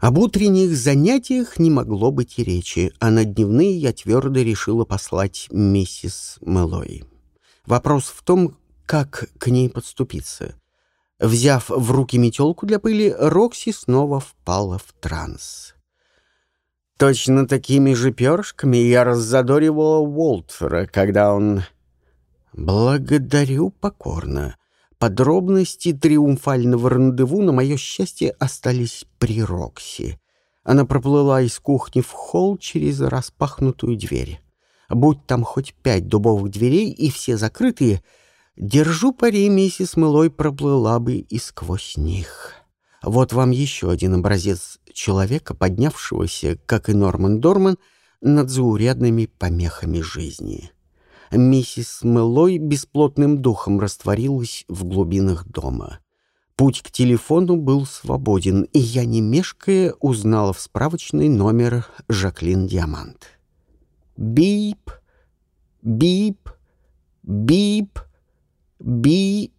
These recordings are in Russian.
Об утренних занятиях не могло быть и речи, а на дневные я твердо решила послать миссис Мэллой. Вопрос в том, как к ней подступиться. Взяв в руки метелку для пыли, Рокси снова впала в транс. Точно такими же перышками я раззадоривала Уолтера, когда он... Благодарю покорно. Подробности триумфального рандеву, на мое счастье, остались при Рокси. Она проплыла из кухни в холл через распахнутую дверь. Будь там хоть пять дубовых дверей и все закрытые, держу пари, миссис Мылой проплыла бы и сквозь них. Вот вам еще один образец человека, поднявшегося, как и Норман Дорман, над заурядными помехами жизни миссис Мэлой бесплотным духом растворилась в глубинах дома. Путь к телефону был свободен, и я, не мешкая, узнала в справочный номер Жаклин Диамант. Бип, бип, бип, бип.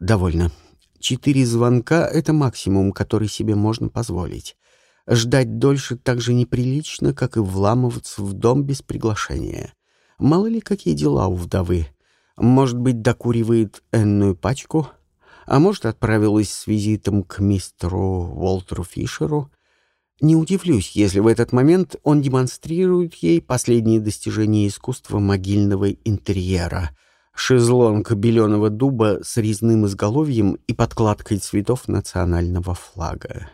Довольно. Четыре звонка — это максимум, который себе можно позволить. Ждать дольше так же неприлично, как и вламываться в дом без приглашения. Мало ли какие дела у вдовы. Может быть, докуривает энную пачку, а может, отправилась с визитом к мистеру Уолтеру Фишеру. Не удивлюсь, если в этот момент он демонстрирует ей последние достижения искусства могильного интерьера — шезлонг беленого дуба с резным изголовьем и подкладкой цветов национального флага.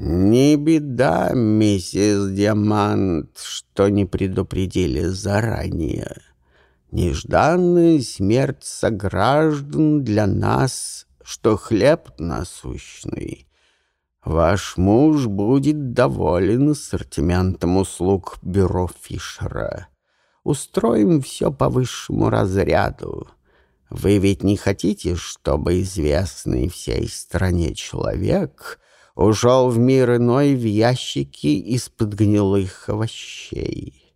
«Не беда, миссис Диамант, что не предупредили заранее. Нежданная смерть сограждан для нас, что хлеб насущный. Ваш муж будет доволен ассортиментом услуг бюро Фишера. Устроим все по высшему разряду». Вы ведь не хотите, чтобы известный всей стране человек ушел в мир иной в ящике из-под гнилых овощей.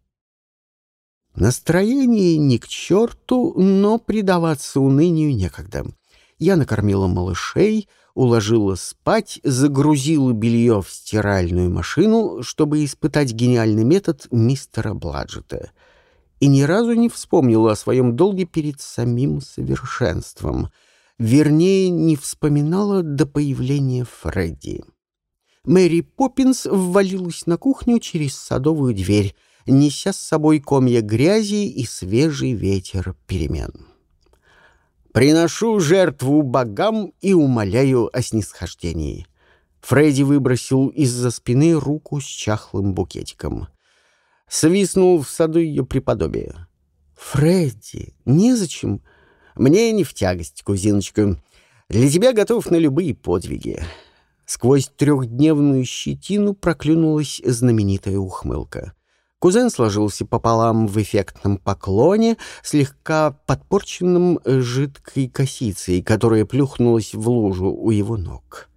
Настроение ни к черту, но предаваться унынию некогда. Я накормила малышей, уложила спать, загрузила белье в стиральную машину, чтобы испытать гениальный метод мистера Бладжета. И ни разу не вспомнила о своем долге перед самим совершенством. Вернее, не вспоминала до появления Фредди. Мэри Поппинс ввалилась на кухню через садовую дверь, неся с собой комья грязи и свежий ветер перемен. «Приношу жертву богам и умоляю о снисхождении». Фредди выбросил из-за спины руку с чахлым букетиком. Свистнул в саду ее преподобие. «Фредди, незачем. Мне не в тягость, кузиночка. Для тебя готов на любые подвиги. Сквозь трехдневную щетину проклюнулась знаменитая ухмылка. Кузен сложился пополам в эффектном поклоне, слегка подпорченном жидкой косицей, которая плюхнулась в лужу у его ног.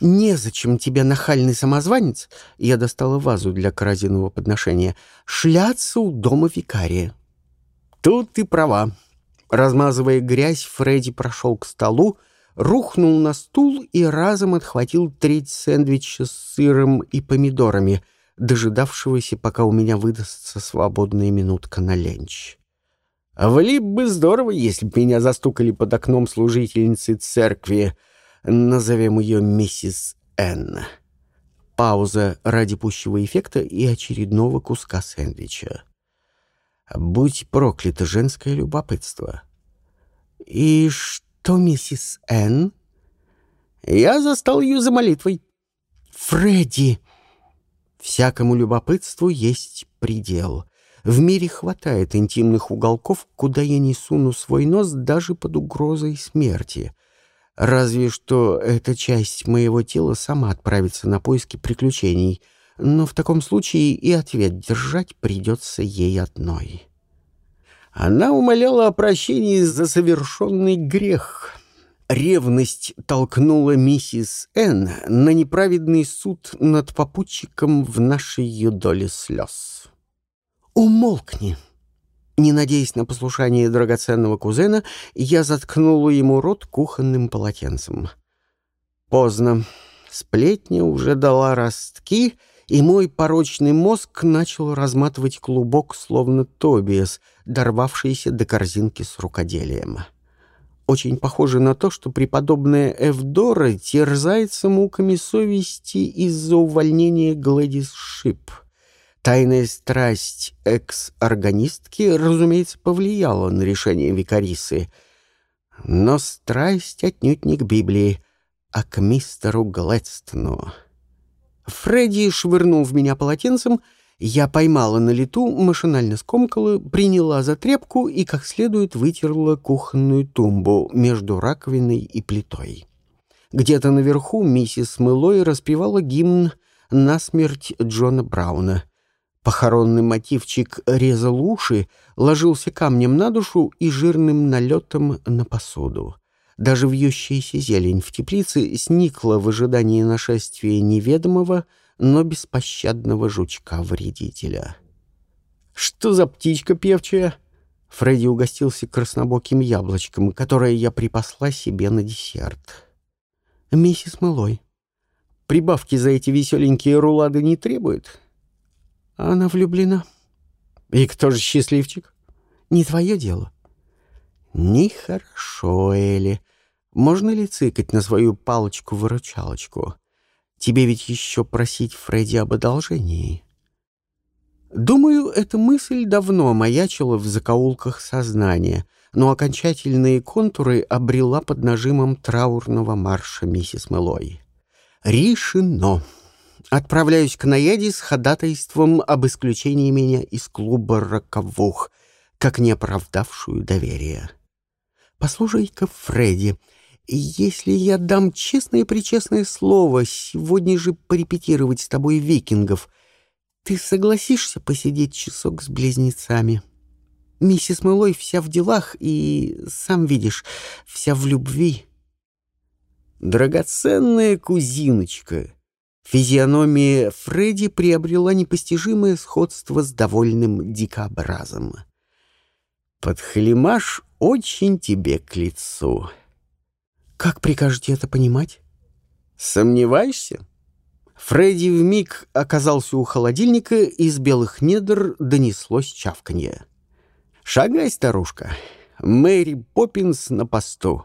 «Незачем тебе, нахальный самозванец!» Я достала вазу для коррозинового подношения. «Шляться у дома викария». «Тут ты права». Размазывая грязь, Фредди прошел к столу, рухнул на стул и разом отхватил треть сэндвича с сыром и помидорами, дожидавшегося, пока у меня выдастся свободная минутка на ленч. А влип бы здорово, если бы меня застукали под окном служительницы церкви, назовем ее миссис Н. Пауза ради пущего эффекта и очередного куска сэндвича. Будь проклято женское любопытство. И что? «Что, миссис Н?» «Я застал ее за молитвой». «Фредди!» Всякому любопытству есть предел. В мире хватает интимных уголков, куда я не суну свой нос даже под угрозой смерти. Разве что эта часть моего тела сама отправится на поиски приключений, но в таком случае и ответ держать придется ей одной. Она умоляла о прощении за совершенный грех. Ревность толкнула миссис Н на неправедный суд над попутчиком в нашей ее доле слез. «Умолкни!» Не надеясь на послушание драгоценного кузена, я заткнула ему рот кухонным полотенцем. Поздно. Сплетня уже дала ростки, и мой порочный мозг начал разматывать клубок, словно Тобиас, дорвавшийся до корзинки с рукоделием. Очень похоже на то, что преподобная Эвдора терзается муками совести из-за увольнения Глэдис Шип. Тайная страсть экс-органистки, разумеется, повлияла на решение викарисы. Но страсть отнюдь не к Библии, а к мистеру Глэдстону. Фредди швырнул в меня полотенцем — я поймала на лету, машинально скомкала, приняла за тряпку и как следует вытерла кухонную тумбу между раковиной и плитой. Где-то наверху миссис Мылой распевала гимн «На смерть Джона Брауна». Похоронный мотивчик резал уши, ложился камнем на душу и жирным налетом на посуду. Даже вьющаяся зелень в теплице сникла в ожидании нашествия неведомого, но беспощадного жучка-вредителя. «Что за птичка певчая?» Фредди угостился краснобоким яблочком, которое я припасла себе на десерт. «Миссис Мэлой, прибавки за эти веселенькие рулады не требует?» «Она влюблена». «И кто же счастливчик?» «Не твое дело». «Нехорошо, Элли. Можно ли цикать на свою палочку-выручалочку? Тебе ведь еще просить Фредди об одолжении. Думаю, эта мысль давно маячила в закоулках сознания, но окончательные контуры обрела под нажимом траурного марша миссис Мэлой. Решено. Отправляюсь к Наяде с ходатайством об исключении меня из клуба роковух, как неоправдавшую доверие. Послушай-ка, Фредди, если я дам честное-причестное слово сегодня же порепетировать с тобой викингов, ты согласишься посидеть часок с близнецами? Миссис Мэлой вся в делах и, сам видишь, вся в любви. Драгоценная кузиночка. Физиономия Фредди приобрела непостижимое сходство с довольным дикобразом. Подхалимаш очень тебе к лицу. Как прикажете это понимать? Сомневаешься? Фредди вмиг оказался у холодильника, и из белых недр донеслось чавканье. «Шагай, старушка, Мэри Поппинс на посту».